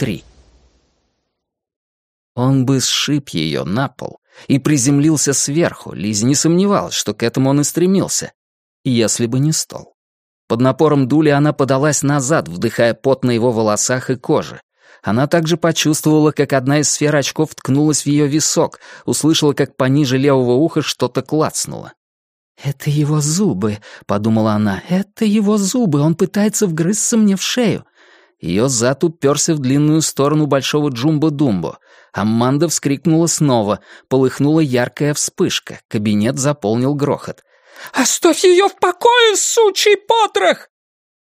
внутри. Он бы сшиб ее на пол и приземлился сверху, Лизи не сомневалась, что к этому он и стремился, если бы не стол. Под напором дули она подалась назад, вдыхая пот на его волосах и коже. Она также почувствовала, как одна из сфер очков ткнулась в ее висок, услышала, как пониже левого уха что-то клацнуло. «Это его зубы», — подумала она, — «это его зубы, он пытается вгрызться мне в шею». Ее зад уперся в длинную сторону большого Джумбо-Думбо. Аманда вскрикнула снова, полыхнула яркая вспышка, кабинет заполнил грохот. «Оставь ее в покое, сучий потрох!»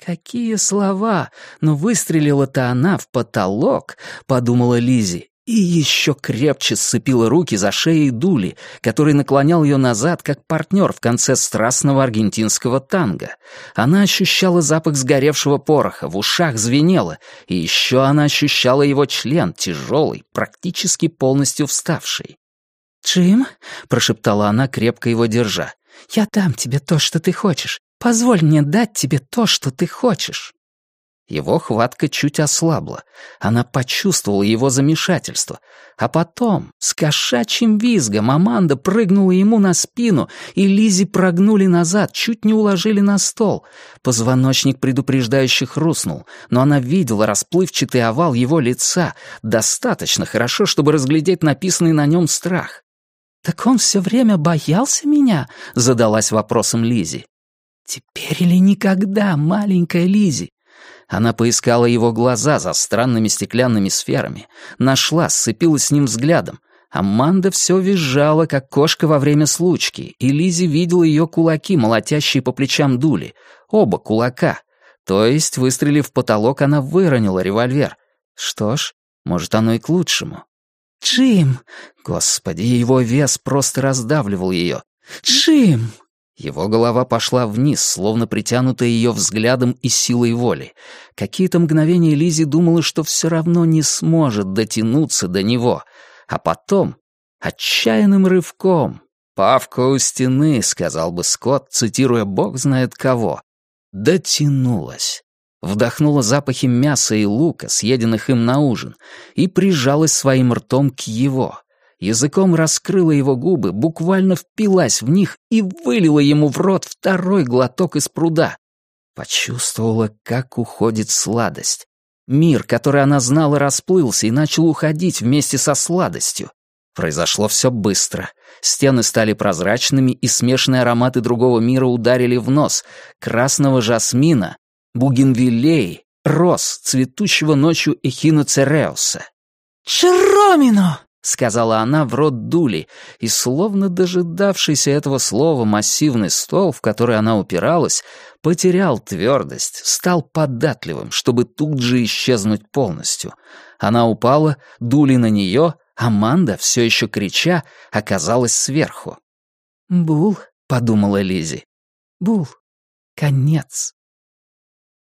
Какие слова! Но выстрелила-то она в потолок, подумала Лизи, и еще крепче сцепила руки за шеей Дули, который наклонял ее назад, как партнер в конце страстного аргентинского танго. Она ощущала запах сгоревшего пороха, в ушах звенело, и еще она ощущала его член, тяжелый, практически полностью вставший. «Джим», — прошептала она, крепко его держа, — «я дам тебе то, что ты хочешь. Позволь мне дать тебе то, что ты хочешь». Его хватка чуть ослабла. Она почувствовала его замешательство. А потом, с кошачьим визгом, Аманда прыгнула ему на спину, и Лизи прогнули назад, чуть не уложили на стол. Позвоночник предупреждающе хрустнул, но она видела расплывчатый овал его лица, достаточно хорошо, чтобы разглядеть написанный на нем страх. «Так он все время боялся меня?» — задалась вопросом Лизи. «Теперь или никогда, маленькая Лизи?» Она поискала его глаза за странными стеклянными сферами, нашла, сцепилась с ним взглядом. Аманда все визжала, как кошка во время случки, и Лизи видела ее кулаки, молотящие по плечам дули. Оба кулака. То есть, выстрелив в потолок, она выронила револьвер. Что ж, может, оно и к лучшему. «Джим!» Господи, его вес просто раздавливал ее. «Джим!» Его голова пошла вниз, словно притянутая ее взглядом и силой воли. Какие-то мгновения Лизи думала, что все равно не сможет дотянуться до него. А потом, отчаянным рывком, «Павка у стены», — сказал бы Скотт, цитируя «Бог знает кого», дотянулась. Вдохнула запахи мяса и лука, съеденных им на ужин, и прижалась своим ртом к его языком раскрыла его губы, буквально впилась в них и вылила ему в рот второй глоток из пруда. Почувствовала, как уходит сладость. Мир, который она знала, расплылся и начал уходить вместе со сладостью. Произошло все быстро. Стены стали прозрачными, и смешанные ароматы другого мира ударили в нос. Красного жасмина, бугенвиллей, роз, цветущего ночью эхиноцереуса. «Шеромино!» — сказала она в рот дули, и, словно дожидавшийся этого слова массивный стол, в который она упиралась, потерял твердость, стал податливым, чтобы тут же исчезнуть полностью. Она упала, дули на нее, а Манда, все еще крича, оказалась сверху. «Бул», — подумала Лизи, — «Бул, конец».